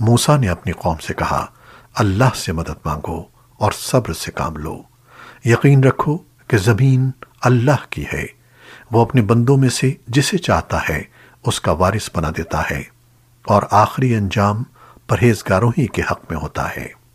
موسیٰ نے اپنی قوم سے کہا، اللہ سے مدد مانگو اور صبر سے کام لو۔ یقین رکھو کہ زمین اللہ کی ہے۔ وہ اپنے بندوں میں سے جسے چاہتا ہے، اس کا وارث بنا دیتا ہے اور آخری انجام پرہیزگاروں ہی کے حق میں ہوتا ہے۔